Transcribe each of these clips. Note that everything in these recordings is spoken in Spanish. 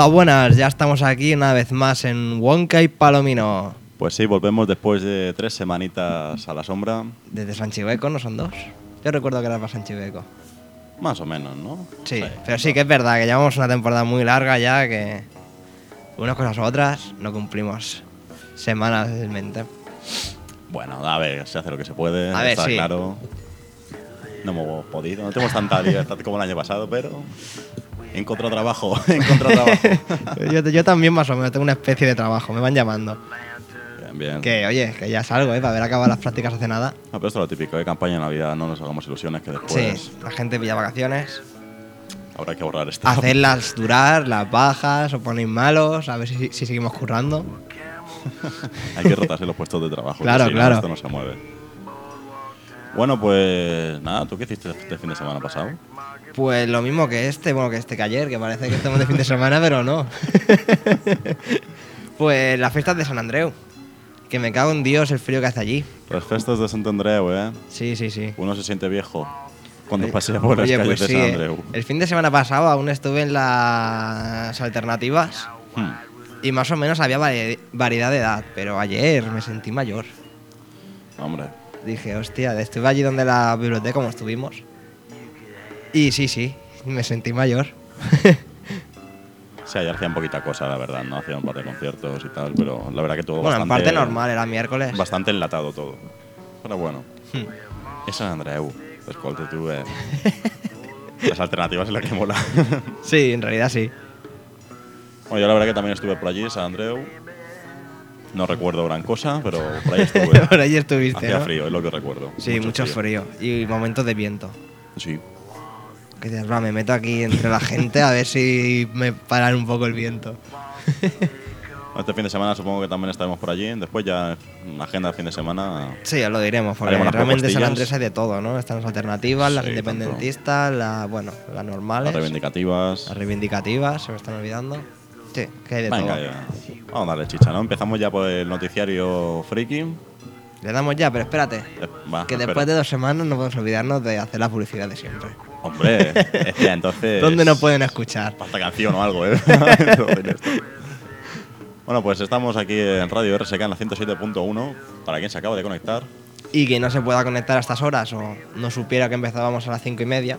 Hola, buenas, ya estamos aquí una vez más en Wonka y Palomino. Pues sí, volvemos después de tres semanitas a la sombra. Desde Sanchiveco, ¿no son dos? Yo recuerdo que era para Sanchiveco. Más o menos, ¿no? Sí, pero sí que es verdad que llevamos una temporada muy larga ya que unas cosas u otras no cumplimos semanalmente. Bueno, a ver, se hace lo que se puede, A ver, está sí. claro. No hemos podido, no tenemos tanta libertad como el año pasado, pero he encontrado trabajo, he encontrado trabajo. yo, yo también más o menos tengo una especie de trabajo, me van llamando. Bien, bien. Que oye, que ya salgo, ¿eh? Para ver acabar las prácticas hace nada. No, pero esto es lo típico, ¿eh? campaña de Navidad, no nos hagamos ilusiones que después Sí, la gente pilla vacaciones. habrá que ahorrar esto. Hacerlas durar, las bajas, o ponéis malos, a ver si, si seguimos currando. Hay que rotarse los puestos de trabajo. Claro, si no, claro. Esto no se mueve. Bueno, pues nada, ¿tú qué hiciste este fin de semana pasado? Pues lo mismo que este, bueno, que este que ayer, que parece que estamos de fin de semana, pero no. pues las fiestas de San Andreu. Que me cago en Dios el frío que hace allí. Las festas de Sant Andreu, ¿eh? Sí, sí, sí. Uno se siente viejo. cuando pasé por las Oye, calles pues de sí. San eh. Andreu. El fin de semana pasado aún estuve en las alternativas Hmm. y más o menos había vari- variedad de edad, pero ayer me sentí mayor. Hombre, Dije, hostia, estuve allí donde la biblioteca como estuvimos. Y sí, sí, me sentí mayor. sí, ayer hacían poquita cosa, la verdad, ¿no? Hacían un par de conciertos y tal, pero la verdad que todo bueno, en bastante... parte normal, era miércoles. Bastante enlatado todo. Pero bueno. Hmm. Es San Andreu. Escolte tú, eh. Las alternativas es la que mola. Sí, en realidad sí. bueno, yo la verdad que también estuve por allí, San Andreu. No recuerdo gran cosa, pero por ahí estuve. Por ahí estuviste, Hacía ¿no? frío, es lo que recuerdo. Sí, mucho, frío. Y momentos de viento. Sí. Que dices, va, me meto aquí entre la gente a ver si me paran un poco el viento. Este fin de semana supongo que también estaremos por allí. Después ya la agenda del fin de semana. Sí, ya lo diremos, porque realmente San. Andrés hay de todo, ¿no? Están las alternativas, las independentistas, las, bueno, las normales, Las reivindicativas. las reivindicativas, se me están olvidando. Sí, que hay de Venga, todo. ya. Vamos a darle chicha, ¿no? Empezamos ya por el noticiario friki. Le damos ya, pero espérate. Eh, va, que espera. después de dos semanas no podemos olvidarnos de hacer la publicidad de siempre. Hombre, entonces. ¿Dónde nos pueden escuchar? Falta canción o algo, ¿eh? bueno, pues estamos aquí en Radio RSK en la 107.1. Para quien se acaba de conectar. Y que no se pueda conectar a estas horas o no supiera que empezábamos a las cinco y media.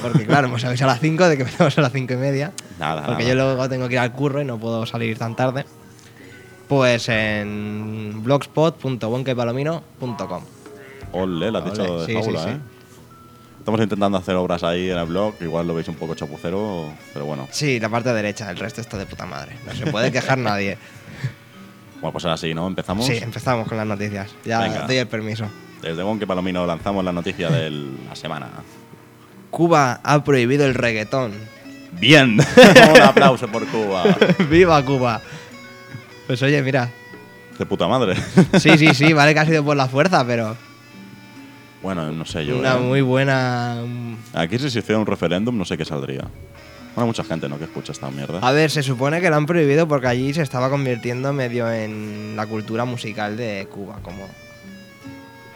Porque claro, hemos avisado a las 5 de que empezamos a las cinco y media. Nada, Porque nada. yo luego tengo que ir al curro y no puedo salir tan tarde. Pues en blogspot.bonkepalomino.com. Ole, lo has dicho de sí, fábula, sí, sí. ¿eh? Estamos intentando hacer obras ahí en el blog. Igual lo veis un poco chapucero, pero bueno. Sí, la parte derecha, el resto está de puta madre. No se puede quejar nadie. Bueno, pues ahora sí, ¿no? Empezamos. Sí, empezamos con las noticias. Ya Venga. doy el permiso. Desde Bonque Palomino lanzamos la noticia de la semana. Cuba ha prohibido el reggaetón. ¡Bien! Un aplauso por Cuba. ¡Viva Cuba! Pues oye, mira. De puta madre. Sí, sí, sí, vale que ha sido por la fuerza, pero Bueno, no sé yo. una ¿eh? muy buena... Aquí si se hiciera un referéndum, no sé qué saldría. Bueno, mucha gente, ¿no? Que escucha esta mierda. A ver, se supone que lo han prohibido porque allí se estaba convirtiendo medio en la cultura musical de Cuba, como...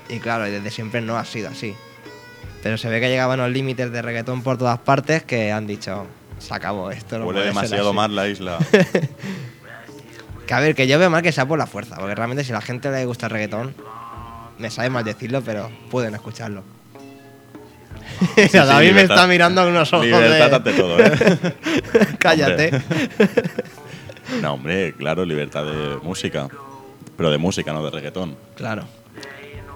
Y claro, desde siempre no ha sido así. Pero se ve que llegaban los límites de reggaetón por todas partes que han dicho, se acabó esto. No Huele puede demasiado así". mal la isla. Que a ver, que yo veo mal que sea por la fuerza, porque realmente si a la gente le gusta el reggaetón, me sabe mal decirlo, pero pueden escucharlo. sí, David me está mirando con unos ojos Libertad de... ante todo, ¿eh? Cállate. No, hombre, claro, libertad de música. Pero de música, no de reggaetón. claro.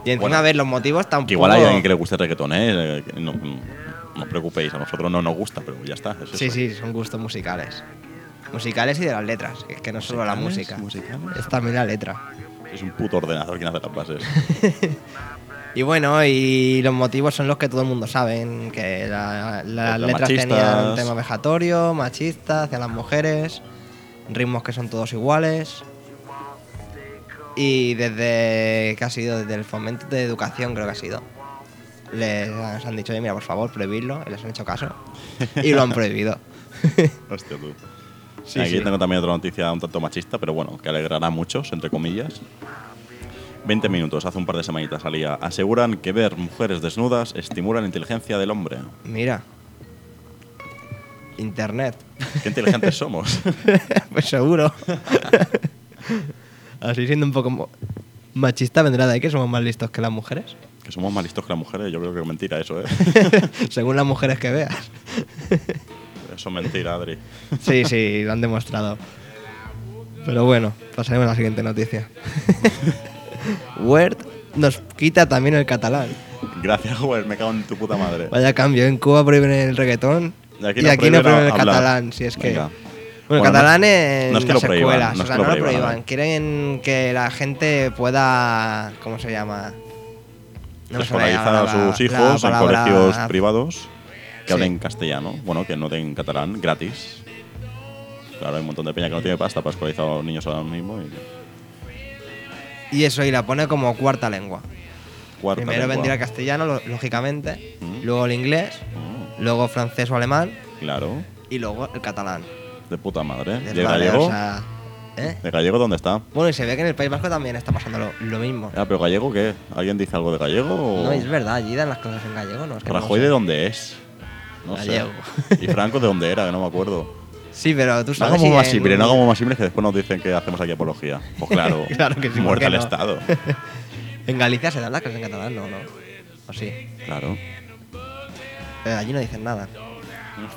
Y encima, Bueno, a ver, los motivos tampoco... Que igual hay alguien que le guste el reggaetón, ¿eh? Eh, No, no os preocupéis, a nosotros no nos gusta, pero ya está. es Sí, eso. sí, son gustos musicales. Musicales y de las letras, que no solo la música. Musicales. es también la letra. Es un puto ordenador quien hace las bases. Y bueno, y los motivos son los que todo el mundo sabe, que la- las letras machistas. tenían un tema vejatorio, machista, hacia las mujeres, ritmos que son todos iguales. Y desde que ha sido, desde el fomento de educación creo que ha sido. Les han dicho, "Oye, mira, por favor, prohibirlo, y les han hecho caso. Y lo han prohibido. Hostia, tú. Sí, Aquí sí. tengo también otra noticia un tanto machista, pero bueno, que alegrará a muchos, entre comillas. 20 minutos, hace un par de semanitas salía. Aseguran que ver mujeres desnudas estimula la inteligencia del hombre. Mira. Internet. Qué inteligentes somos. pues seguro. Así siendo un poco machista vendrá de ahí que somos más listos que las mujeres. que somos más listos que las mujeres. Yo creo que es mentira eso, ¿eh? Según las mujeres que veas. Eso es mentira, Adri. Sí, sí, lo han demostrado. Pero bueno, pasaremos a la siguiente noticia. Word nos quita también el catalán. Gracias, güey, me cago en tu puta madre. Vaya cambio, en Cuba prohíben el reggaetón Y aquí y nos aquí no prohíben el hablar. catalán, si es que... Venga. Bueno, Bueno, catalán no- en no es que las lo prohíban, escuelas, no o sea, que no lo prohíban. Quieren que la gente pueda, ¿cómo se llama? No Escolarizar a sus hijos en colegios privados que Sí. hablen castellano. Bueno, que no den catalán gratis. Claro, hay un montón de peña que no tiene pasta para escolarizar a los niños ahora mismo. Y Y eso, y la pone como cuarta lengua. cuarta Primero lengua. vendría el castellano, lo- lógicamente, Mm. luego el inglés, Mm, luego francés o alemán claro, y luego el catalán. de puta madre. Es ¿Y el gallego? o sea, ¿Eh? ¿De gallego dónde está? Bueno, y se ve que en el País Vasco también está pasando lo, lo mismo. Ah, pero gallego qué? ¿Alguien dice algo de gallego? O... No, es verdad, allí dan las clases en gallego, ¿no? Es que no ¿Rajoy sé. de dónde es? No Gallego. sé. ¿Y Franco de dónde era? Que no me acuerdo. Sí, pero tú No sabes. hagamos si más en- simple, no hagamos más simple que después nos dicen que hacemos aquí apología. Pues claro, Claro que sí, ¿por muerte qué al no? Estado. En Galicia se dan las clases en catalán, ¿no? ¿no? ¿O sí? Claro. Allí no dicen nada.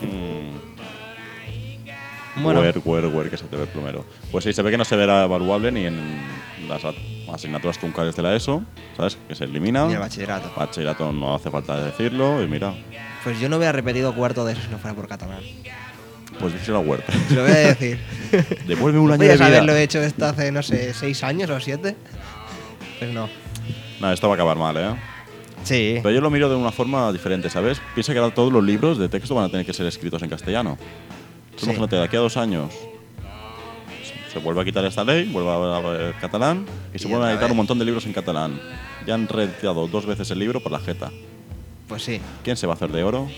Mm. Bueno, Huer, huer, huer, que se te ve el plumero. Pues sí, se ve que no se verá evaluable ni en las a- asignaturas truncales de la ESO, ¿sabes? Que se elimina. y el bachillerato. Bachillerato no hace falta decirlo, y mira, Pues yo no hubiera repetido cuarto de eso si no fuera por catalán. pues dice la huerta. Te lo voy a decir. Devuelve un ¿No año de vida. haberlo hecho esto hace, no sé, seis años o siete? Pues no. No, esto va a acabar mal, ¿eh? Sí. Pero yo lo miro de una forma diferente, ¿sabes? Piensa que ahora todos los libros de texto van a tener que ser escritos en castellano. Tú Sí. Imagínate, de aquí a dos años se vuelve a quitar esta ley, vuelve a haber catalán y se vuelven a editar vez. un montón de libros en catalán. Ya han reeditado dos veces el libro por la jeta. Pues sí. ¿Quién se va a hacer de oro?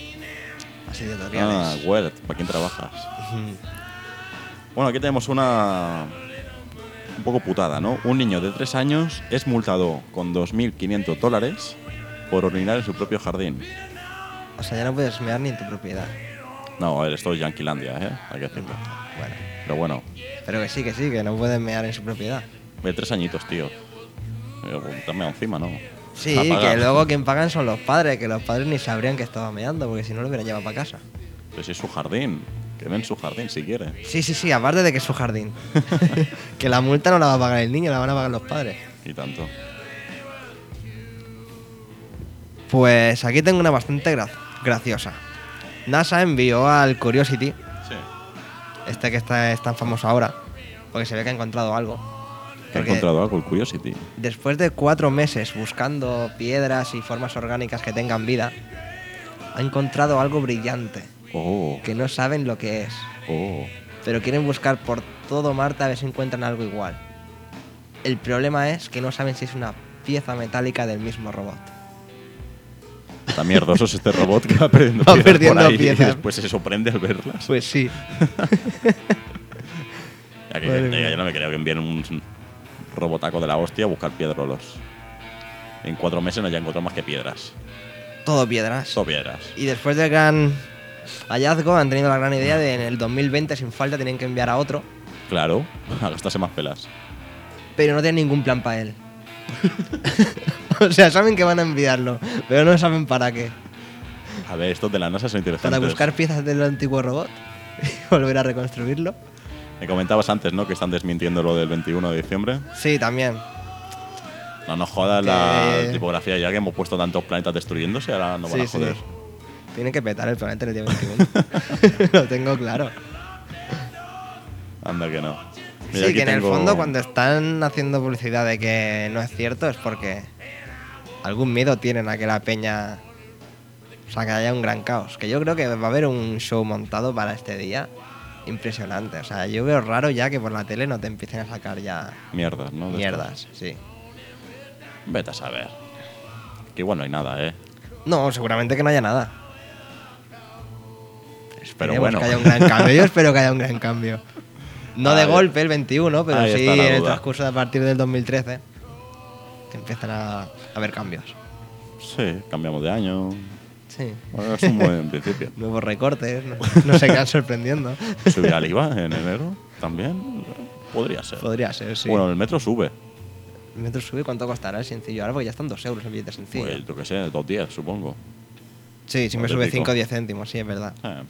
Así de Ah, tutoriales. Word, ¿para quién trabajas? Bueno, aquí tenemos una. un poco putada, ¿no? Un niño de tres años es multado con 2.500 dólares por orinar en su propio jardín. O sea, ya no puedes mear ni en tu propiedad. No, a ver, esto es Yanquilandia, ¿eh? Hay que decirlo. Bueno. Pero bueno, Pero que sí, que sí, que no pueden mear en su propiedad. de tres añitos, tío. Dame encima, ¿no? Sí, que luego quien pagan son los padres, que los padres ni sabrían que estaba meando, porque si no lo hubieran llevado para casa. Pero si es su jardín. Que ven su jardín si quiere. Sí, sí, sí, aparte de que es su jardín. que la multa no la va a pagar el niño, la van a pagar los padres. Y tanto. Pues aquí tengo una bastante gra- graciosa. NASA envió al Curiosity, Sí. este que está, es tan famoso ahora, porque se ve que ha encontrado algo. He Porque encontrado algo, el Curiosity. Después de cuatro meses buscando piedras y formas orgánicas que tengan vida, ha encontrado algo brillante, Oh, que no saben lo que es, oh. pero quieren buscar por todo Marte a ver si encuentran algo igual. El problema es que no saben si es una pieza metálica del mismo robot. Está mierdoso es este robot que va perdiendo Va piezas perdiendo por ahí piezas. y después se sorprende al verlas. Pues sí. Ya que ya- no me creo que envíen un robotaco de la hostia a buscar piedrolos. En cuatro meses no haya encontrado más que piedras. Todo piedras. Todo piedras. Y después del gran hallazgo han tenido la gran idea de en el 2020 sin falta tienen que enviar a otro, Claro, a gastarse más pelas. pero no tienen ningún plan para él. o sea, saben que van a enviarlo, pero no saben para qué. A ver, estos de la NASA son interesantes. Para buscar piezas del antiguo robot y volver a reconstruirlo. Me comentabas antes, ¿no? Que están desmintiendo lo del 21 de diciembre. Sí, también. No nos jodas Que- la tipografía ya que hemos puesto tantos planetas destruyéndose, ahora no van Sí, a joder. sí. Tienen que petar el planeta el día 21. Lo tengo claro. Anda que no. Sí, aquí que en el tengo- fondo cuando están haciendo publicidad de que no es cierto es porque algún miedo tienen a que la peña... O sea, que haya un gran caos. Que yo creo que va a haber un show montado para este día impresionante. O sea, yo veo raro ya que por la tele no te empiecen a sacar ya Mierdas, ¿no? De mierdas, sí. Vete a saber. Que igual no hay nada, ¿eh? No, seguramente que no haya nada. Pero Esperemos bueno. que haya un gran cambio. Yo espero que haya un gran cambio. No de golpe el 21, pero ahí sí en el transcurso de a partir del 2013 que empiezan a haber cambios. Sí, cambiamos de año. Sí. Bueno, es un buen principio. Nuevos recortes, no, no se quedan sorprendiendo. ¿Subir al IVA en enero? ¿También? Podría ser. Podría ser, sí. Bueno, el metro sube. el metro sube, ¿cuánto costará el sencillo? Ahora porque ya están dos euros el billete sencillo. Pues, yo qué sé, dos días, supongo. sí, si me sube auténtico. 5 o 10 céntimos, sí, es verdad. Eh.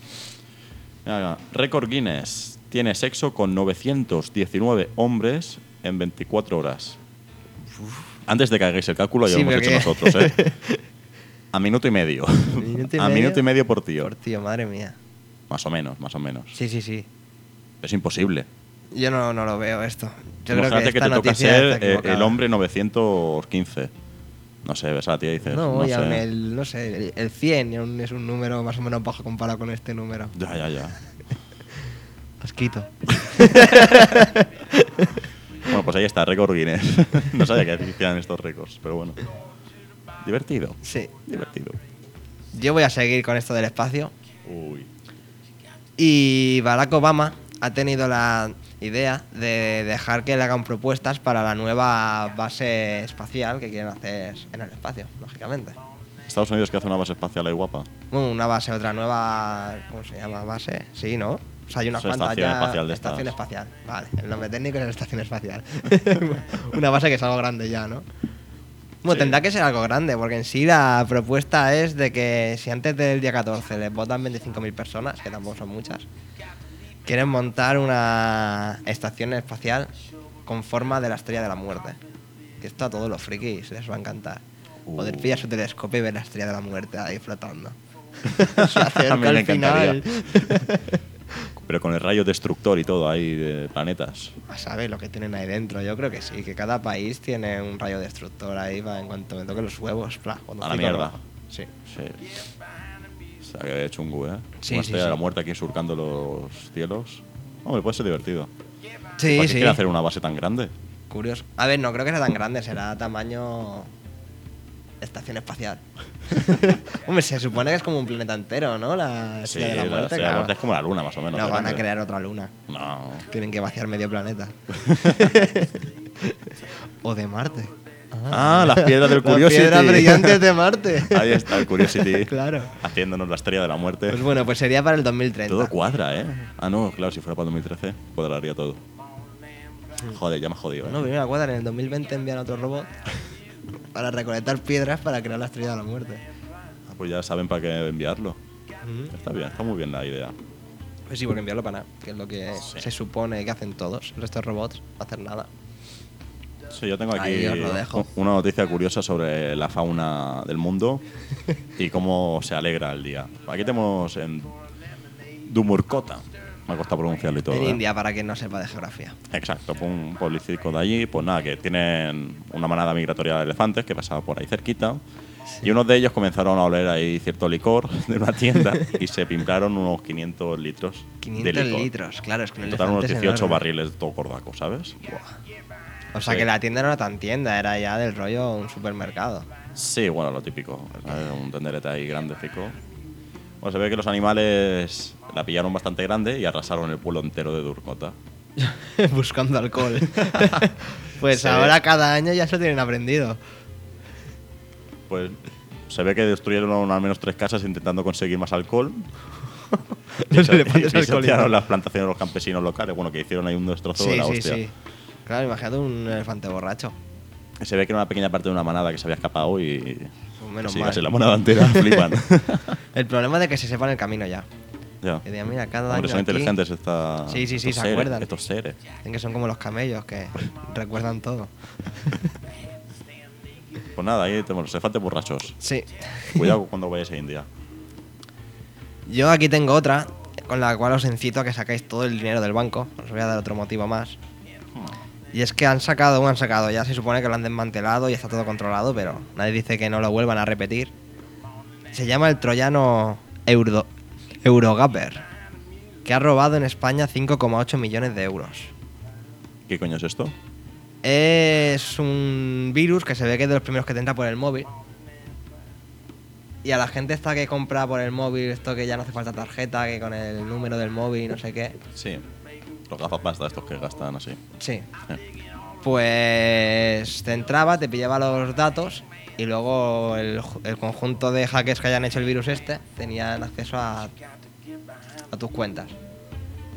Venga, Récord Guinness. Tiene sexo con 919 hombres en 24 horas. Antes de que hagáis el cálculo, ya Sí, lo hemos hecho que- nosotros, ¿eh? A minuto y medio. Minuto y A medio. minuto y medio por tío. Por tío, madre mía. Más o menos, más o menos. Sí, sí, sí. Es imposible. Yo no, no lo veo esto. Yo creo Imagínate que, te toca ser eh, el hombre 915. No sé, ves a la tía y dices. No, No, y aún sé. el, no sé, el, el 100 y aún es un número más o menos bajo comparado con este número. Ya, ya, ya. Asquito. Bueno, pues ahí está, récord Guinness. no sabía que existían estos récords, pero bueno. Divertido, Sí. divertido. Yo voy a seguir con esto del espacio. Uy. Y Barack Obama ha tenido la idea de dejar que le hagan propuestas para la nueva base espacial que quieren hacer en el espacio, lógicamente. Estados Unidos que hace una base espacial ahí guapa. Bueno, una base, otra nueva. ¿Cómo se llama? Base. Sí, ¿no? O sea, hay unas Eso, cuantas estación ya. espacial de estación estas. espacial. Vale, el nombre técnico es la estación espacial. una base que es algo grande ya, ¿no? Bueno, Sí. tendrá que ser algo grande, porque en sí la propuesta es de que si antes del día 14 les votan 25.000 personas, que tampoco son muchas, quieren montar una estación espacial con forma de la estrella de la muerte. Que esto a todos los frikis les va a encantar. Poder Uh. pillar su telescopio y ver la estrella de la muerte ahí flotando. Se acerca al final. Pero con el rayo destructor y todo ahí de planetas. A saber lo que tienen ahí dentro. Yo creo que sí, que cada país tiene un rayo destructor ahí para en cuanto me toquen los huevos. pla, A la mierda. Sí. Sí. O sea, que chungo, ¿eh? Sí, Una sí, estrella de la muerte aquí surcando los cielos. Hombre, puede ser divertido. Sí, ¿Para qué sí. quiere hacer una base tan grande? Curioso. A ver, no creo que sea tan grande, será tamaño. Estación espacial. Hombre, se supone que es como un planeta entero, ¿no? La Sí, estrella de la la muerte. estrella de la claro. muerte es como la luna, más o menos. No, de van a crear otra luna. No. Tienen que vaciar medio planeta. o de Marte. Ah, las piedras del Las Curiosity. piedras brillantes de Marte. Ahí está el Curiosity. Claro. Haciéndonos la estrella de la muerte. Pues bueno, pues sería para el 2030. Todo cuadra, ¿eh? Ah, no, claro, si fuera para 2013, cuadraría todo. Joder, ya me ha jodido. ¿eh? No, primero cuadra, en el 2020 envían otro robot para recolectar piedras para crear la estrella de la muerte. Ah, Pues ya saben para qué enviarlo. Está bien, está muy bien la idea. Pues sí, porque enviarlo para nada, que es lo que Sí. se supone que hacen todos. El resto de robots no hacen nada. Sí, yo tengo aquí una noticia curiosa sobre la fauna del mundo y cómo se alegra el día. Aquí tenemos en Dumurkota. Me ha costado pronunciarlo y todo. en ¿eh? India, para quien no sepa de geografía. Exacto, pues un pueblo circo de allí, pues nada, que tienen una manada migratoria de elefantes que pasaba por ahí cerquita. Y unos de ellos comenzaron a oler ahí cierto licor de una tienda y se pimplaron unos 500 litros 500 de licor. litros, claro, es que un total unos elefante es 18 enorme. barriles de todo cordaco, ¿sabes? O sea Sí. que la tienda no era tan tienda, era ya del rollo un supermercado. Sí, bueno, lo típico. ¿sabes? Un tenderete ahí grande, fico. Bueno, se ve que los animales la pillaron bastante grande y arrasaron el pueblo entero de Durkota. Buscando alcohol. pues Sí. ahora cada año ya se lo tienen aprendido. Pues se ve que destruyeron al menos tres casas intentando conseguir más alcohol. Y se- se saquearon las plantaciones de los campesinos locales. Bueno, que hicieron ahí un destrozo de Sí, la sí, hostia. sí. Claro, imagínate un elefante borracho. Se ve que era una pequeña parte de una manada que se había escapado y. Menos si mal. la entera, flipan. El problema es de que se sepan el camino ya. ya. Que digan, mira, cada Hombre, año son aquí- inteligentes esta, Sí, sí, sí, estos se seres, acuerdan. Estos seres. Dicen que son como los camellos, que recuerdan todo. Pues nada, ahí tenemos los elefantes borrachos. Sí. Cuidado cuando vayáis a India. Yo aquí tengo otra, con la cual os incito a que sacáis todo el dinero del banco. Os voy a dar otro motivo más. Y es que han sacado, bueno, han sacado, ya se supone que lo han desmantelado y está todo controlado, pero nadie dice que no lo vuelvan a repetir. Se llama el troyano Euro, Eurogapper, que ha robado en España 5,8 millones de euros. ¿Qué coño es esto? Es un virus que se ve que es de los primeros que te entra por el móvil. Y a la gente esta que compra por el móvil, esto que ya no hace falta tarjeta, que con el número del móvil y no sé qué. Sí. Los gafapasta estos que gastan así. Sí. Eh. Pues te entraba, te pillaba los datos y luego el, el conjunto de hackers que hayan hecho el virus este tenían acceso a, a tus cuentas.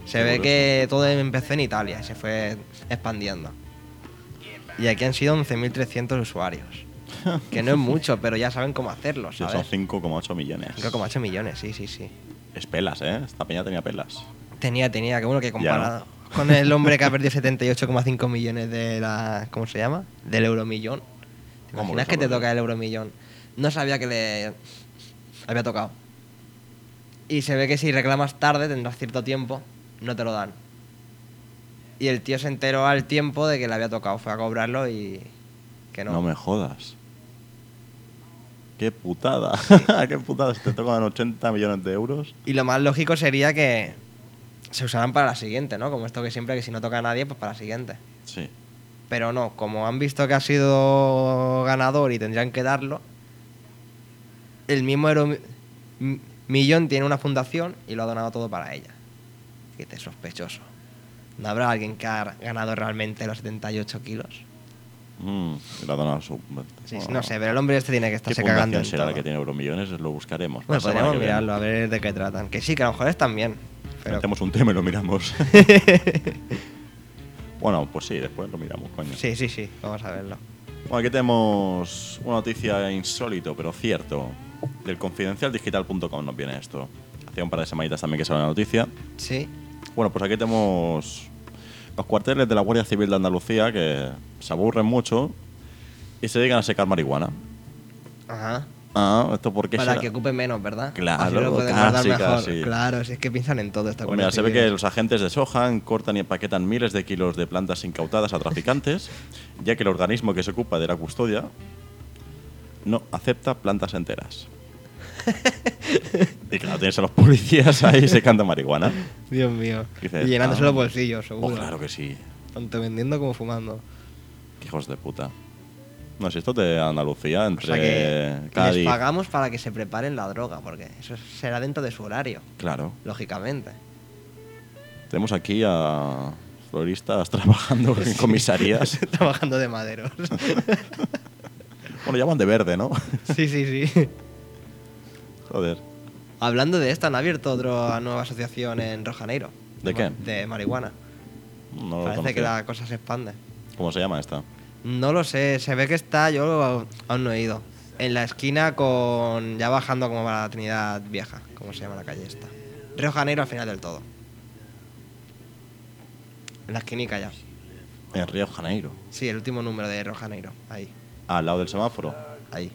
Se ve que todo empezó en Italia y se fue expandiendo. Y aquí han sido 11.300 usuarios. Que no es mucho, pero ya saben cómo hacerlo, Sí, ¿sabes? son 5,8 millones. 5,8 millones, sí, sí, sí. Es pelas, ¿eh? Esta peña tenía pelas. Tenía, tenía, que bueno que Ya, comparado con el hombre que ha perdido 78,5 millones de la. ¿Cómo se llama? Del euromillón. ¿Te ¿Cómo imaginas que que te toca el euromillón? No sabía que le había tocado. Y se ve que si reclamas tarde, tendrás cierto tiempo, no te lo dan. Y el tío se enteró al tiempo de que le había tocado, fue a cobrarlo y. que no. No, me jodas. Qué putada. Qué putada. Te tocan 80 millones de euros. Y lo más lógico sería que se usaran para la siguiente, ¿no? Como esto que siempre que si no toca a nadie, pues para la siguiente. Sí. Pero no, como han visto que ha sido ganador y tendrían que darlo, el mismo Euro Millón tiene una fundación y lo ha donado todo para ella. Que te sospechoso. ¿No habrá alguien que ha ganado realmente los 78 kilos? Mm, la dona. Sí, sí, no sé, pero el hombre este tiene que ¿Qué estarse cagando fundación en será la todo. que tiene euromillones? Lo buscaremos. Bueno, podríamos mirarlo, a ver de qué tratan. Que sí, que a lo mejor están bien. Pero Metemos un tema y lo miramos. bueno, pues sí, después lo miramos, coño. sí, sí, sí, vamos a verlo. Bueno, aquí tenemos una noticia insólito, pero cierto. Del confidencialdigital.com nos viene esto. Hacía un par de semanitas también que salió la noticia. Sí, Bueno, pues aquí tenemos los cuarteles de la Guardia Civil de Andalucía que se aburren mucho y se dedican a secar marihuana. ajá. Ah, ¿esto por qué Para será? que ocupen menos, ¿verdad? Claro, Así lo pueden guardar casi, mejor. casi. Claro, si es que piensan en todo esta Pues mira, se ve que los agentes deshojan, cortan y empaquetan miles de kilos de plantas incautadas a traficantes, ya que el organismo que se ocupa de la custodia no acepta plantas enteras. y claro, tienes a los policías ahí secando marihuana. Dios mío. Dices, y llenándose ah, los bolsillos, Oh, seguro. claro que sí. Tanto vendiendo como fumando. Hijos de puta. No, si esto de Andalucía, O entre sea que Cádiz. les pagamos para que se preparen la droga, porque eso será dentro de su horario, Claro. lógicamente. Tenemos aquí a floristas trabajando en comisarías. Trabajando de maderos. bueno, ya van de verde, ¿no? sí, sí, sí. Joder. Hablando de esto, han abierto otra nueva asociación en Rio Janeiro. ¿De qué? De marihuana. No lo Parece que la cosa se expande. ¿Cómo se llama esta? No lo sé, se ve que está, yo lo- aún no he ido. En la esquina con. ya bajando como para la Trinidad Vieja, como se llama la calle esta. Río Janeiro al final del todo. En la esquinica ya. En Río Janeiro. Sí, el último número de Río Janeiro. Ahí, Al lado del semáforo. ahí.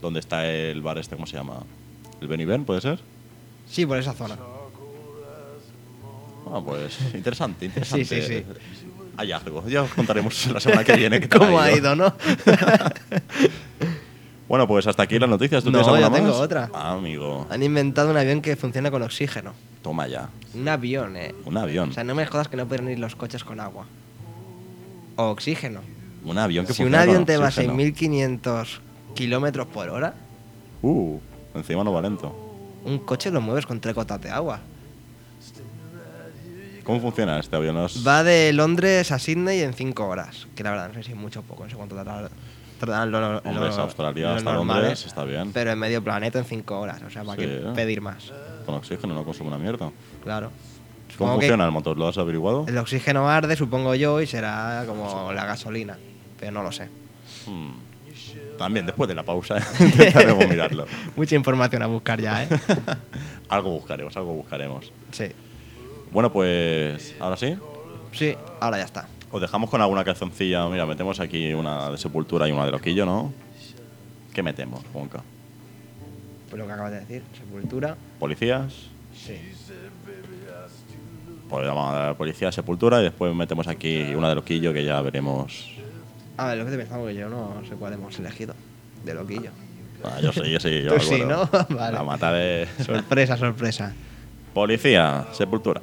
¿Dónde está el bar este? ¿Cómo se llama? ¿El Beniben, puede ser? Sí, por esa zona. Ah, pues interesante, interesante. Sí, sí, sí. Hay algo. Ya os contaremos la semana que viene qué tal ¿Cómo ha ido, no? Bueno, pues hasta aquí las noticias. ¿Tú No, tienes alguna yo tengo más? otra. Ah, amigo. Han inventado un avión que funciona con oxígeno. Toma ya. Un avión, eh. Un avión. O sea, no me jodas que no pueden ir los coches con agua. O oxígeno. un avión que Si un funciona con avión te va a oxígeno. 6.500 kilómetros por hora, Uh, encima no va lento. un coche lo mueves con tres gotas de agua. ¿Cómo funciona este avión? ¿No es- Va de Londres a Sydney en 5 horas. Que la verdad no sé si es mucho o poco, no sé cuánto tardará- tardarán lo, lo- Hombre, es lo- Australia hasta Londres, ¿eh? está bien. Pero en medio planeta en 5 horas. O sea, ¿para Sí, qué ¿eh? pedir más? Con oxígeno no consume una mierda. Claro. ¿Cómo funciona el motor? ¿Lo has averiguado? El oxígeno arde, supongo yo, y será como la gasolina. Pero no lo sé. Hmm. También después de la pausa intentaremos mirarlo. Mucha información a buscar ya, ¿eh? Algo buscaremos, algo buscaremos. sí. Bueno, pues ahora sí. Sí, ahora ya está. Os dejamos con alguna calzoncilla. Mira, metemos aquí una de Sepultura y una de Loquillo, ¿no? ¿Qué metemos, Juanca? Pues lo que acabas de decir, sepultura. ¿Policías? Sí. Pues vamos a dar Policía, Sepultura y después metemos aquí una de Loquillo que ya veremos. A ver, lo que te pensaba que yo no sé cuál hemos elegido. De loquillo. Ah, yo sí, yo sí. Yo Tú sí. ¿no? Vale. La mata de. Sorpresa, sorpresa. Policía, Sepultura.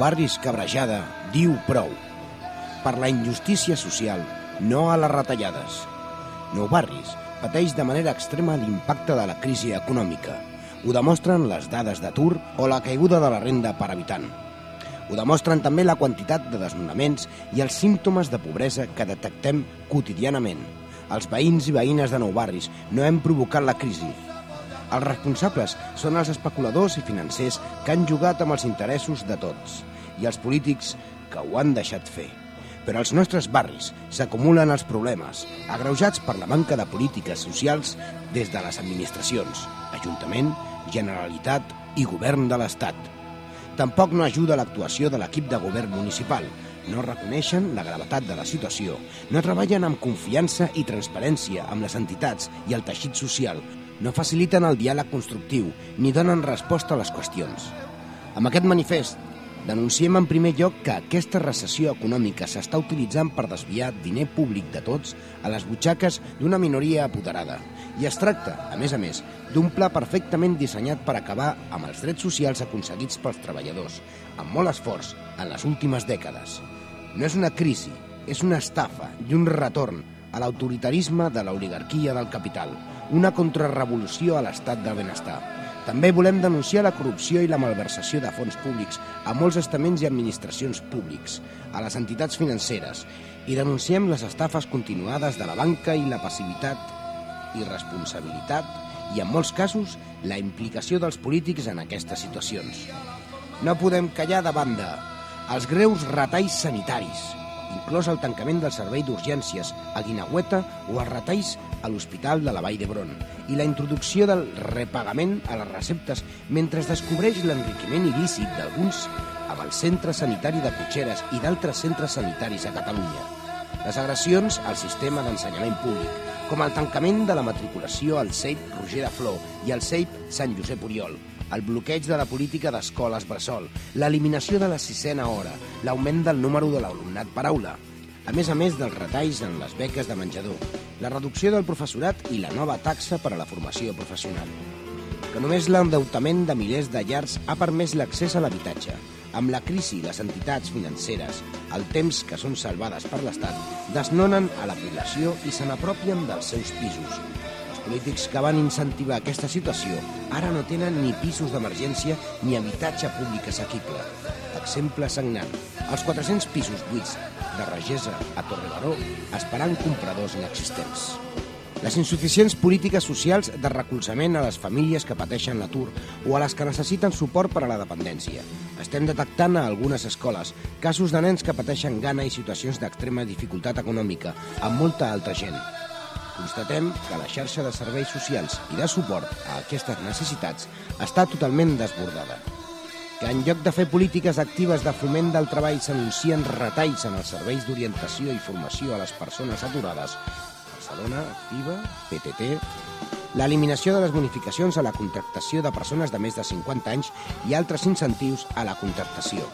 Barris Cabrejada diu prou. Per la injustícia social, no a les retallades. Nou Barris pateix de manera extrema l'impacte de la crisi econòmica. Ho demostren les dades d'atur o la caiguda de la renda per habitant. Ho demostren també la quantitat de desnonaments i els símptomes de pobresa que detectem quotidianament. Els veïns i veïnes de Nou Barris no hem provocat la crisi. Els responsables són els especuladors i financers que han jugat amb els interessos de tots i els polítics que ho han deixat fer. Però als nostres barris s'acumulen els problemes, agreujats per la manca de polítiques socials des de les administracions, Ajuntament, Generalitat i Govern de l'Estat. Tampoc no ajuda l'actuació de l'equip de govern municipal. No reconeixen la gravetat de la situació, no treballen amb confiança i transparència amb les entitats i el teixit social, no faciliten el diàleg constructiu ni donen resposta a les qüestions. Amb aquest manifest denunciem en primer lloc que aquesta recessió econòmica s'està utilitzant per desviar diner públic de tots a les butxaques d'una minoria apoderada. I es tracta, a més a més, d'un pla perfectament dissenyat per acabar amb els drets socials aconseguits pels treballadors, amb molt esforç en les últimes dècades. No és una crisi, és una estafa i un retorn a l'autoritarisme de l'oligarquia del capital, una contrarrevolució a l'estat del benestar. També volem denunciar la corrupció i la malversació de fons públics a molts estaments i administracions públics, a les entitats financeres, i denunciem les estafes continuades de la banca i la passivitat, irresponsabilitat i, en molts casos, la implicació dels polítics en aquestes situacions. No podem callar de els greus retalls sanitaris, inclòs el tancament del servei d'urgències a Guinagüeta o els retalls a l'Hospital de la Vall d'Hebron i la introducció del repagament a les receptes mentre es descobreix l'enriquiment il·lícit d'alguns amb el Centre Sanitari de Cotxeres i d'altres centres sanitaris a Catalunya. Les agressions al sistema d'ensenyament públic, com el tancament de la matriculació al CEIP Roger de Flor i al CEIP Sant Josep Oriol, el bloqueig de la política d'escoles bressol, l'eliminació de la sisena hora, l'augment del número de l'alumnat per aula, a més a més dels retalls en les beques de menjador, la reducció del professorat i la nova taxa per a la formació professional. Que només l'endeutament de milers de llars ha permès l'accés a l'habitatge. Amb la crisi, les entitats financeres, el temps que són salvades per l'Estat, desnonen a la població i se n'apropien dels seus pisos, polítics que van incentivar aquesta situació ara no tenen ni pisos d'emergència ni habitatge públic assequible. Exemple sagnant, els 400 pisos buits de Regesa a Torrebaró esperant compradors inexistents. Les insuficients polítiques socials de recolzament a les famílies que pateixen l'atur o a les que necessiten suport per a la dependència. Estem detectant a algunes escoles casos de nens que pateixen gana i situacions d'extrema dificultat econòmica, amb molta altra gent. Constatem que la xarxa de serveis socials i de suport a aquestes necessitats està totalment desbordada. Que en lloc de fer polítiques actives de foment del treball s'anuncien retalls en els serveis d'orientació i formació a les persones aturades, Barcelona, Activa, PTT, l'eliminació de les bonificacions a la contractació de persones de més de 50 anys i altres incentius a la contractació.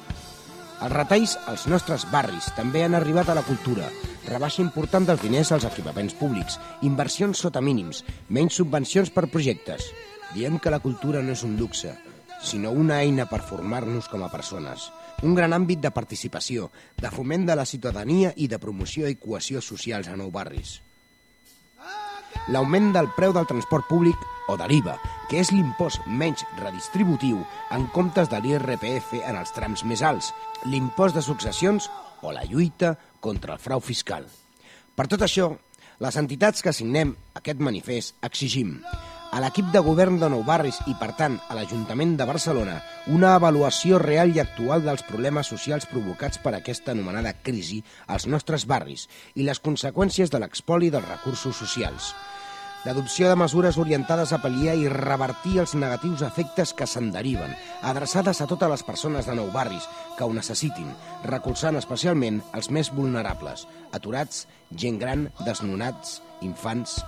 Els retalls als nostres barris també han arribat a la cultura, rebaixa important dels diners als equipaments públics, inversions sota mínims, menys subvencions per projectes. Diem que la cultura no és un luxe, sinó una eina per formar-nos com a persones. Un gran àmbit de participació, de foment de la ciutadania i de promoció i cohesió socials a nou barris. L'augment del preu del transport públic o de l'IVA, que és l'impost menys redistributiu en comptes de l'IRPF en els trams més alts, l'impost de successions o la lluita contra el frau fiscal. Per tot això, les entitats que signem aquest manifest exigim a l'equip de govern de Nou Barris i, per tant, a l'Ajuntament de Barcelona una avaluació real i actual dels problemes socials provocats per aquesta anomenada crisi als nostres barris i les conseqüències de l'expoli dels recursos socials l'adopció de mesures orientades a pal·liar i revertir els negatius efectes que se'n deriven, adreçades a totes les persones de nou barris que ho necessitin, recolzant especialment els més vulnerables, aturats, gent gran, desnonats, infants...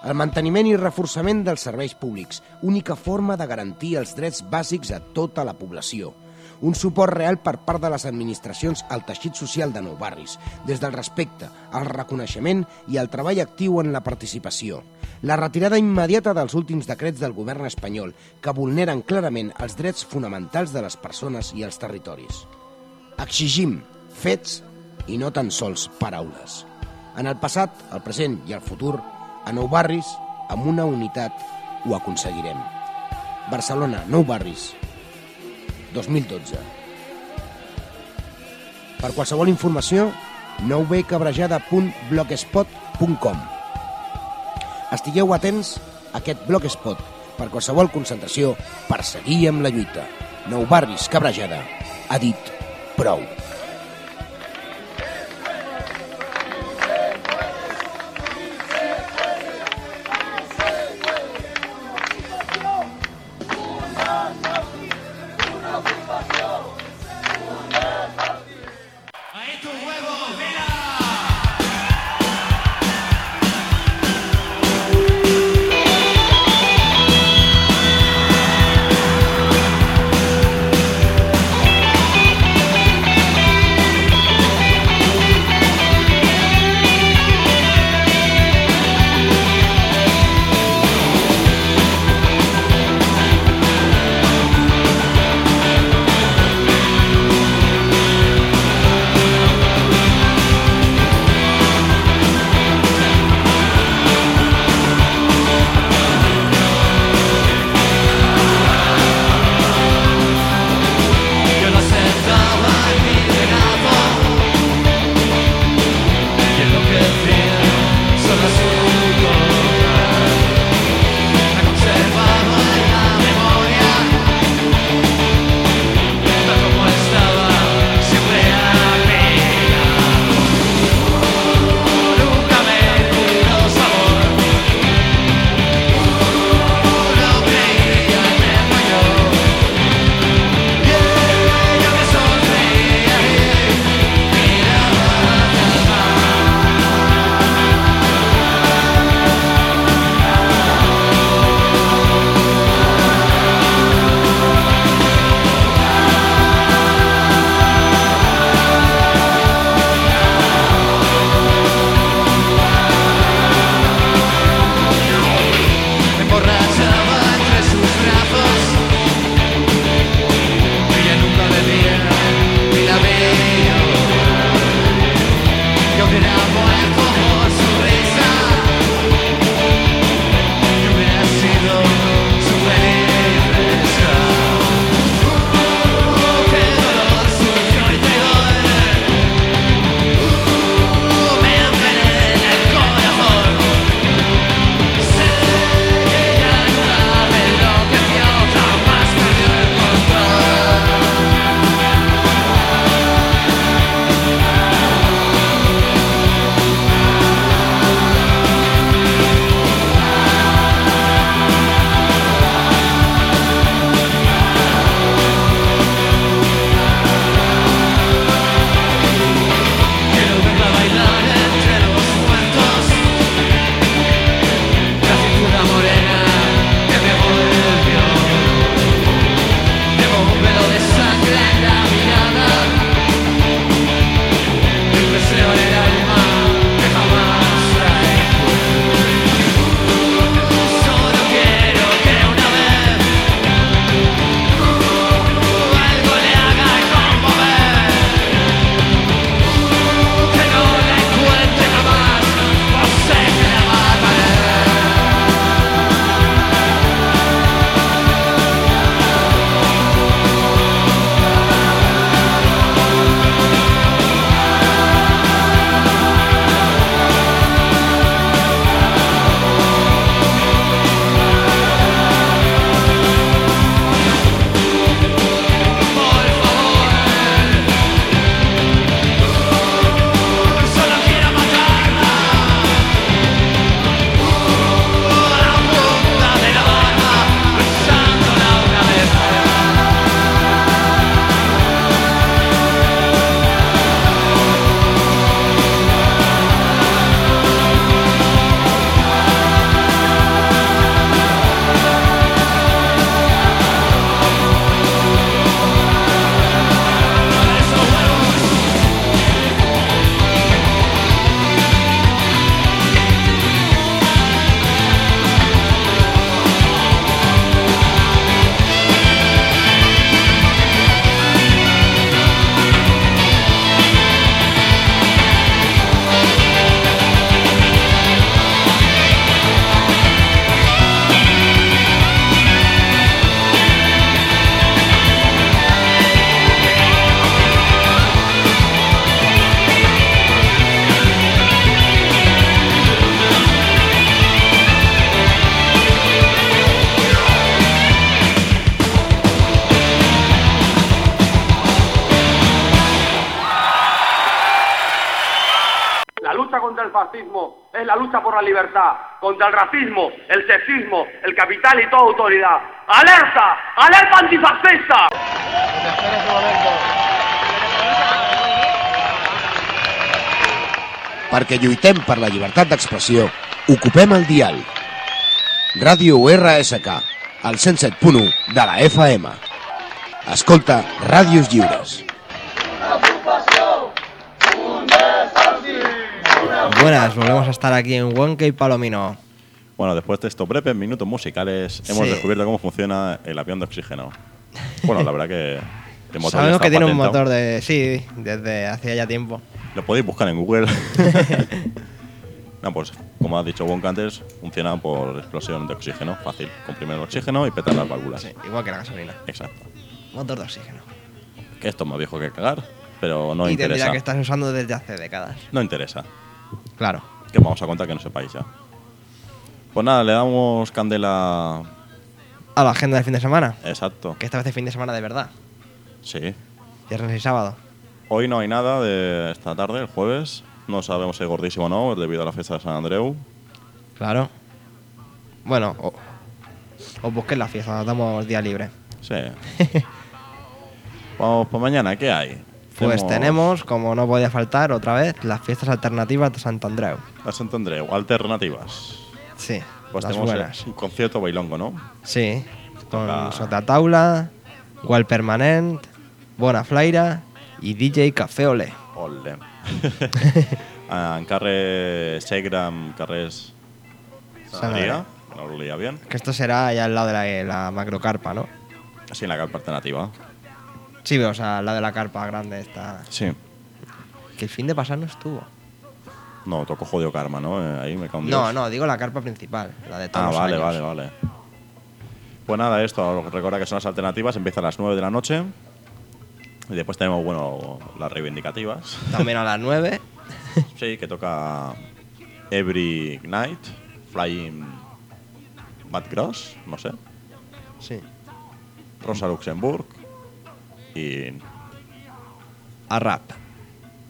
El manteniment i reforçament dels serveis públics, única forma de garantir els drets bàsics a tota la població – un suport real per part de les administracions al teixit social de nou barris, des del respecte, el reconeixement i el treball actiu en la participació. La retirada immediata dels últims decrets del govern espanyol que vulneren clarament els drets fonamentals de les persones i els territoris. Exigim fets i no tan sols paraules. En el passat, el present i el futur, a Nou Barris, amb una unitat, ho aconseguirem. Barcelona, Nou Barris, 2012. Per qualsevol informació, noubecabrejada.blogspot.com Estigueu atents a aquest blogspot per qualsevol concentració per seguir amb la lluita. Nou Barris Cabrejada ha dit prou. Lucha por la libertad, contra el racismo, el sexismo, el capital y toda autoridad. ¡Alerta! ¡Alerta antifascista! Perquè lluitem per la llibertat d'expressió, ocupem el dial. Ràdio RSK, al 107.1 de la FM. Escolta Ràdios Lliures. Buenas, volvemos a estar aquí en Huenca y Palomino. Bueno, después de estos breves minutos musicales, hemos Sí. descubierto cómo funciona el avión de oxígeno. Bueno, la verdad que el motor ya Sabemos que tiene un motor de. Sí, desde hacía ya tiempo. Lo podéis buscar en Google. no, pues como ha dicho Wonka antes, funciona por explosión de oxígeno. Fácil. Comprimir el oxígeno y petar las válvulas. Sí, igual que la gasolina. Exacto. Motor de oxígeno. Que esto es más viejo que cagar, pero no y interesa. tendría que estar usando desde hace décadas. No interesa. Claro. Que os vamos a contar que no sepáis ya. Pues nada, le damos candela. A la agenda del fin de semana. Exacto. Que esta vez es fin de semana de verdad. Sí. Viernes y sábado. Hoy no hay nada de esta tarde, el jueves. No sabemos si es gordísimo o no, debido a la fiesta de San Andreu. Claro. Bueno, o- os busquéis la fiesta, nos damos día libre. Sí. Vamos por mañana, ¿qué hay? Pues tenemos, como no podía faltar, otra vez, las fiestas alternativas de Sant Andreu. A Sant Andreu, alternativas. Sí, Pues las tenemos buenas. un concierto bailongo, ¿no? Sí, con Toca- Sota Taula, Gual Permanent, Bona Flaira y DJ Café Olé. Ole. en carrer Segram, carrers Sanaria. No lo leía bien. Que esto será allá al lado de la, la macrocarpa, ¿no? Así en la carpa alternativa. Sí, o sea, lado de la carpa grande está. Sí. Que el fin de pasar no estuvo. No, tocó jodido karma, ¿no? Eh, ahí me cago en No, Dios. no, digo la carpa principal, la de todos Ah, los vale, años. vale, vale. Pues nada, esto, recuerda que son las alternativas, empieza a las 9 de la noche. Y después tenemos, bueno, las reivindicativas. También a las 9. sí, que toca Every Night, Flying Bad Gross, no sé, Sí. Rosa Luxemburg y A rap.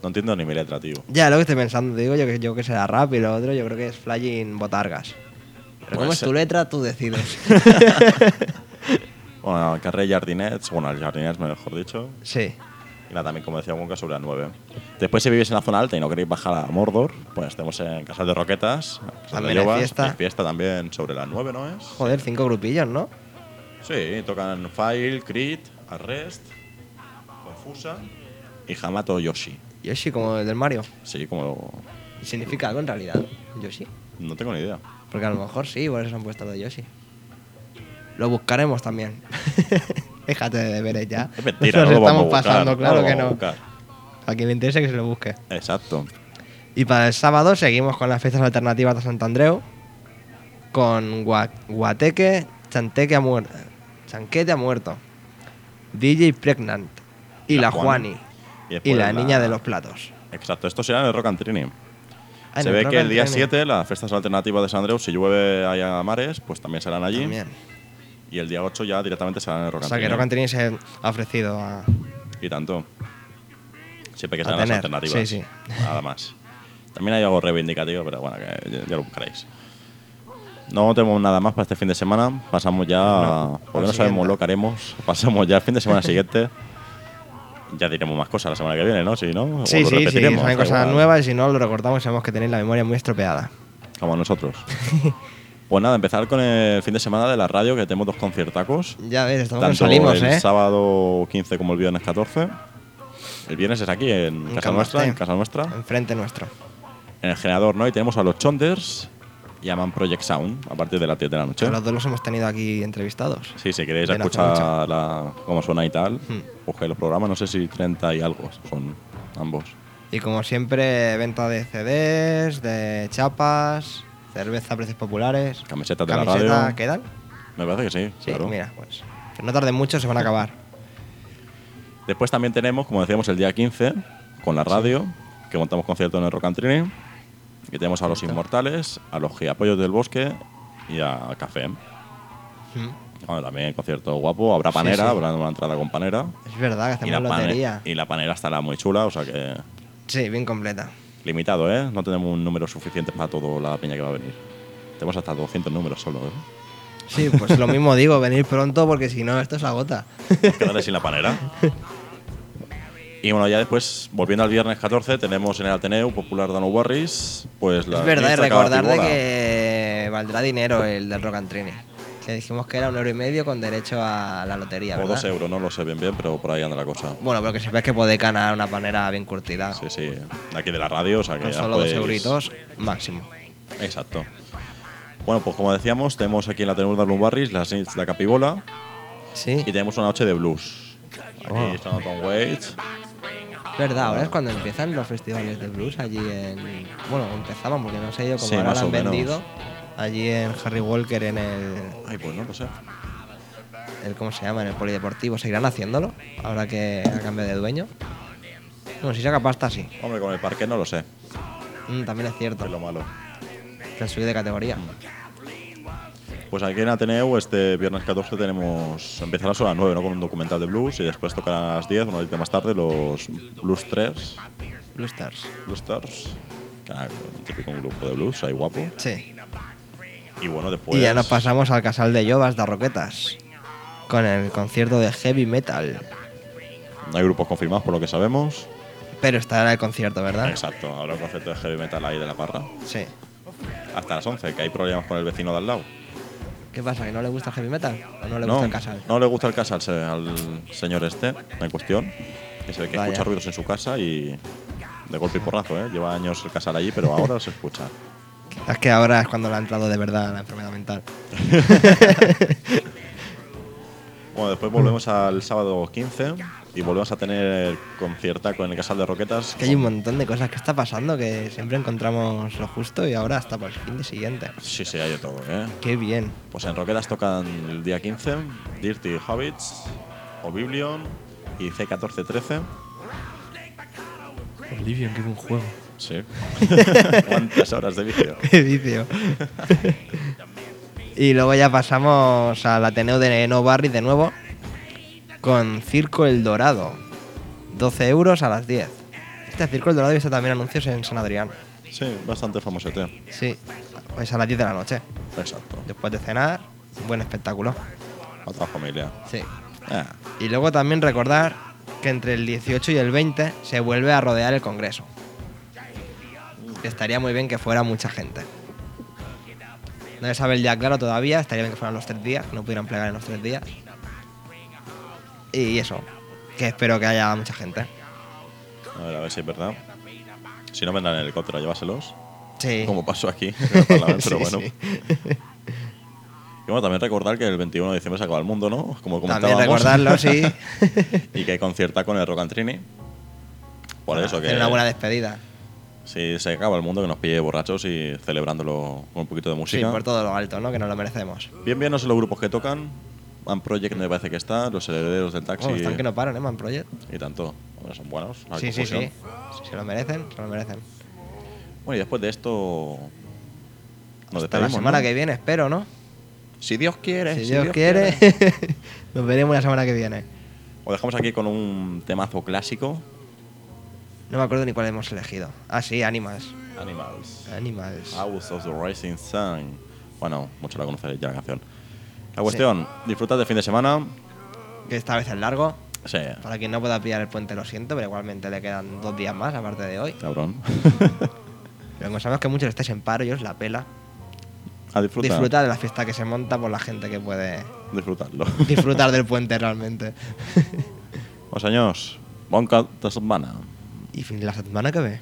no entiendo ni mi letra, tío. Ya, lo que estoy pensando, digo yo que yo que será rap y lo otro yo creo que es Flying Botargas. Pero Puede como es ser. tu letra, tú decides. Bueno, Carrer Jardinets, bueno, el Jardinets mejor dicho. sí. Y nada, también como decía Wonka, sobre las 9. Después, si vivís en la zona alta y no queréis bajar a Mordor, pues tenemos en Casal de Roquetas. Casal de También hay Llobas, fiesta. hay fiesta también sobre las 9, ¿no es? Joder, cinco grupillos, ¿no? Sí, tocan File, Crit, Arrest, Confusa y Hamato Yoshi. Yoshi, como el del Mario. Sí, como. ¿Y significa algo en realidad? Yoshi. No tengo ni idea. Porque a lo mejor sí, por eso han puesto lo de Yoshi. Lo buscaremos también. Déjate de deberes ya. Es mentira, Nos no lo vamos a estamos buscar, pasando, claro que a no. A quien le interese que se lo busque. Exacto. Y para el sábado seguimos con las fiestas alternativas de Sant Andreu. Con Gua- Guateque, Chanteque ha muerto. Chanquete ha muerto. DJ Pregnant. Y La la, Juani. Y Y, la, la- niña de los platos. Exacto, esto será en el Rock and Trini. Ah, Se ve que el día Trini. 7, las fiestas alternativas de San Andreu, si llueve allá a mares, pues también serán allí. También. Y el día 8 ya directamente serán en el Rock O and sea que. Rock and Trini se ha ofrecido a. Y tanto. Siempre que sean las alternativas. sí, sí. Nada más. También hay algo reivindicativo, pero bueno, que ya, ya lo buscaréis. No tenemos nada más para este fin de semana. Pasamos ya. No, porque no sabemos lo que haremos. Pasamos ya el fin de semana siguiente. Ya diremos más cosas la semana que viene, ¿no? Si no, o Sí, lo sí, sí. Hay cosas igual. nuevas y si no lo recordamos, sabemos que tenéis la memoria muy estropeada. Como nosotros. pues nada, empezar con el fin de semana de la radio, que tenemos dos conciertacos. Ya ves, estamos Tanto salimos, el ¿eh? sábado 15 como el viernes 14. El viernes es aquí, en, En casa nuestra, en casa nuestra. Enfrente nuestro. En el generador, ¿no? Y tenemos a los Chonders, llaman Project Sound, a partir de las 10 de la noche. A Los dos los hemos tenido aquí entrevistados. Sí, si queréis escuchar la- cómo suena y tal, Hmm. busquéis los programas, no sé si 30 y algo son ambos. Y como siempre, venta de CDs, de chapas, cerveza a precios populares. Camisetas de la Camiseta, radio. ¿Quedan? Me parece que sí, Sí, claro. mira, pues. Que no tarden mucho, se van a acabar. Después también tenemos, como decíamos, el día 15, con la radio, que montamos concierto en el Rock and Trini. Y tenemos a los Inmortales, a los Giapollos del Bosque y a Café. Mm. Bueno, también concierto guapo, habrá panera, sí. habrá una entrada con panera. Es verdad que Y la, hacemos pane- lotería. y la panera estará muy chula, o sea que Sí, bien completa. Limitado, ¿eh? No tenemos un número suficiente para toda la peña que va a venir. Tenemos hasta 200 números solo, ¿eh? Sí, pues lo mismo digo, venir pronto porque si no esto se agota. Quedaré sin la panera. Y bueno, ya después, volviendo al viernes 14, tenemos en el Ateneo Popular Dano Warris, pues la es verdad, y recordar de que valdrá dinero el del Rock and Trini. Que dijimos que era un euro y medio con derecho a la lotería, O ¿verdad? dos euros, no lo sé bien bien, pero por ahí anda la cosa. Bueno, pero que sepáis que podéis ganar una panera bien curtida. Sí, sí, aquí de la radio, o sea que Con ya solo podéis- dos euritos máximo. Exacto. Bueno, pues como decíamos, tenemos aquí en la Ateneo Dano Warris las Nits de la Capibola Sí, y tenemos una noche de blues. Aquí Oh. está Tom Waits. Verdad, ahora es cuando empiezan los festivales de blues allí en... Bueno, empezaban porque no sé yo cómo Sí, ahora lo han vendido. Allí en Harry Walker, en el, Ay, pues no lo sé. el... ¿Cómo se llama? En el polideportivo. ¿Seguirán haciéndolo? Ahora que ha cambiado de dueño. Bueno, si saca pasta, sí. Hombre, con el parque no lo sé. Mm, también es cierto. Es lo malo. Que de categoría. Pues aquí en Ateneo, este viernes 14 tenemos. Empezará a las 9, ¿no? Con un documental de blues y después tocarán a las 10, una horita más tarde, los Blues 3. Blue Stars. Blues Stars. Era un típico grupo de blues, ahí guapo. Sí. Y bueno, después. Y ya nos pasamos al casal de Llovas de Roquetas. Con el concierto de heavy metal. No hay grupos confirmados por lo que sabemos. Pero estará el concierto, ¿verdad? Exacto, habrá un concepto de heavy metal ahí de la parra. Sí. Hasta las 11, que hay problemas con el vecino de al lado. ¿Qué pasa? ¿Que no le gusta el heavy metal? ¿O no le gusta el casal? no le gusta el casal se- al señor este en cuestión. Que se ve que Vaya. escucha ruidos en su casa y. De golpe y porrazo, ¿eh? Lleva años el casal allí, pero ahora se escucha. Es que ahora es cuando le ha entrado de verdad la enfermedad mental. Bueno, después volvemos al sábado 15 y volvemos a tener conciertaco en el Casal de Roquetas. Que hay un montón de cosas que está pasando que siempre encontramos lo justo y ahora hasta para el fin de siguiente. Sí, sí, hay de todo, ¿eh? Qué bien. Pues en Roquetas tocan el día 15 Dirty Habits, Oblivion y C1413. Oblivion, qué buen juego. Sí. ¿Cuántas horas de vicio? Qué vicio. Y luego ya pasamos al Ateneo de No Barry de nuevo con Circo El Dorado. 12 euros a las 10. Este Circo El Dorado visto también anuncios en San Adrián. Sí, bastante famosete. Sí, pues a las 10 de la noche. Exacto. Después de cenar, buen espectáculo. Otra familia. Sí. Ah, Y luego también recordar que entre el 18 y el 20 se vuelve a rodear el Congreso. Estaría muy bien que fuera mucha gente. No se sabe el día claro todavía, estaría bien que fueran los tres días, que no pudieran plegar en los tres días. Y eso, que espero que haya mucha gente. a ver, a ver si es verdad. Si no vendrán en helicóptero a llevárselos, Sí. como pasó aquí pero Sí, bueno. sí. Y bueno, también recordar que el 21 de diciembre se acaba el mundo, ¿no? Como También comentábamos. recordarlo, sí. y que concierta con el Rock and Trini. Por Para eso que una buena despedida. Si se acaba el mundo que nos pille borrachos y celebrándolo con un poquito de Sí, música. por todo lo alto, ¿no? Que nos lo merecemos. Bien, bien, no son los grupos que tocan. Man Project me parece que está, los herederos del taxi Oh, están que no paran, ¿eh? Man Project. y tanto. Bueno, son buenos. Sí, sí, confusión. sí. Si se lo merecen, se lo merecen. Bueno, y después de esto nos Hasta la semana ¿no? que viene, espero, ¿no? Si Dios quiere. Si Dios quiere, nos veremos la semana que viene. Os dejamos aquí con un temazo clásico. No me acuerdo ni cuál hemos elegido. Ah, sí, Animals. Animals. Animals. House of the Rising Sun. Bueno, muchos la conoceréis ya la canción. La cuestión, disfrutad del fin de semana. Que esta vez es largo. Sí, Para quien no pueda pillar el puente, lo siento, pero igualmente le quedan dos días más, aparte de hoy. cabrón. Pero como sabemos que muchos estáis en paro, yo os la pela. A disfrutar. Disfrutar de la fiesta que se monta por la gente que puede Disfrutarlo. disfrutar del puente realmente. Pues señors, bon cap de setmana. Y fin la semana que ve.